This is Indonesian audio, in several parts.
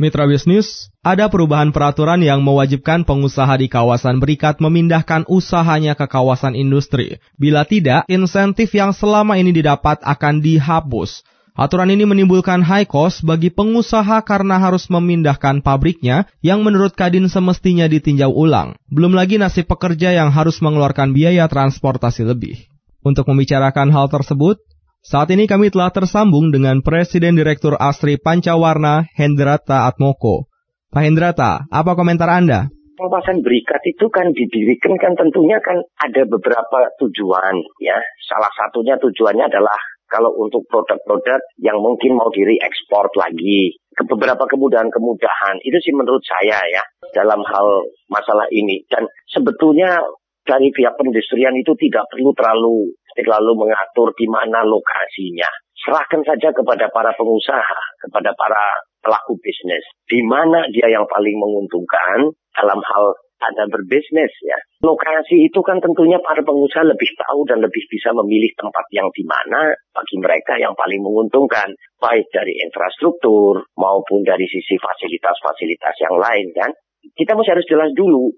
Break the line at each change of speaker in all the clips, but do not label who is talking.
Mitra bisnis, ada perubahan peraturan yang mewajibkan pengusaha di kawasan berikat memindahkan usahanya ke kawasan industri. Bila tidak, insentif yang selama ini didapat akan dihapus. Aturan ini menimbulkan high cost bagi pengusaha karena harus memindahkan pabriknya yang menurut Kadin semestinya ditinjau ulang. Belum lagi nasib pekerja yang harus mengeluarkan biaya transportasi lebih. Untuk membicarakan hal tersebut, saat ini kami telah tersambung dengan Presiden Direktur Asri Pancawarna Hendrata Atmoko. Pak Hendrata, apa komentar Anda?
Kawasan berikat itu kan didirikan kan tentunya kan ada beberapa tujuan ya. Salah satunya tujuannya adalah kalau untuk produk-produk yang mungkin mau diri ekspor lagi. Ke beberapa kemudahan-kemudahan. Itu sih menurut saya ya dalam hal masalah ini. Dan sebetulnya dari pihak perindustrian itu tidak perlu terlalu lalu mengatur di mana lokasinya. Serahkan saja kepada para pengusaha, kepada para pelaku bisnis. Di mana dia yang paling menguntungkan dalam hal ada berbisnis ya. Lokasi itu kan tentunya para pengusaha lebih tahu dan lebih bisa memilih tempat yang di mana bagi mereka yang paling menguntungkan. Baik dari infrastruktur maupun dari sisi fasilitas-fasilitas yang lain kan. Kita mesti harus jelas dulu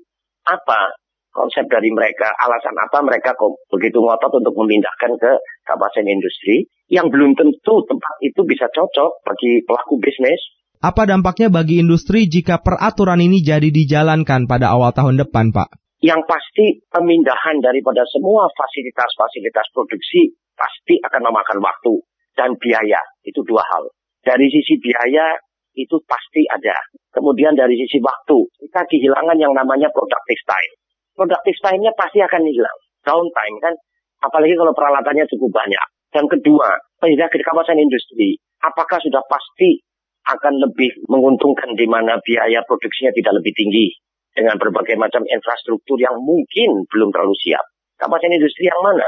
apa konsep dari mereka, alasan apa mereka kok begitu ngotot untuk memindahkan ke kawasan industri yang belum tentu tempat itu bisa cocok bagi pelaku bisnis.
Apa dampaknya bagi industri jika peraturan ini jadi dijalankan pada awal tahun depan, Pak?
Yang pasti pemindahan daripada semua fasilitas-fasilitas produksi pasti akan memakan waktu dan biaya. Itu dua hal. Dari sisi biaya itu pasti ada. Kemudian dari sisi waktu, kita kehilangan yang namanya productive time productive time-nya pasti akan hilang. Downtime kan, apalagi kalau peralatannya cukup banyak. Dan kedua, pindah ke kawasan industri, apakah sudah pasti akan lebih menguntungkan di mana biaya produksinya tidak lebih tinggi dengan berbagai macam infrastruktur yang mungkin belum terlalu siap. Kawasan industri yang mana?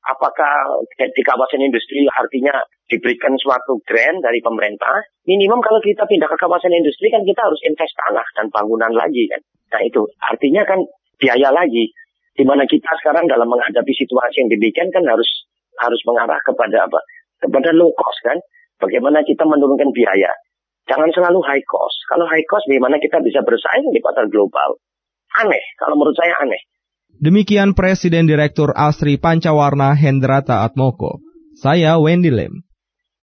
Apakah di kawasan industri artinya diberikan suatu grant dari pemerintah? Minimum kalau kita pindah ke kawasan industri kan kita harus invest tanah dan bangunan lagi kan. Nah itu artinya kan biaya lagi. Di mana kita sekarang dalam menghadapi situasi yang demikian kan harus harus mengarah kepada apa? Kepada low cost kan. Bagaimana kita menurunkan biaya. Jangan selalu high cost. Kalau high cost bagaimana kita bisa bersaing di pasar global? Aneh, kalau menurut saya aneh.
Demikian Presiden Direktur Asri Pancawarna Hendrata Atmoko. Saya Wendy Lem.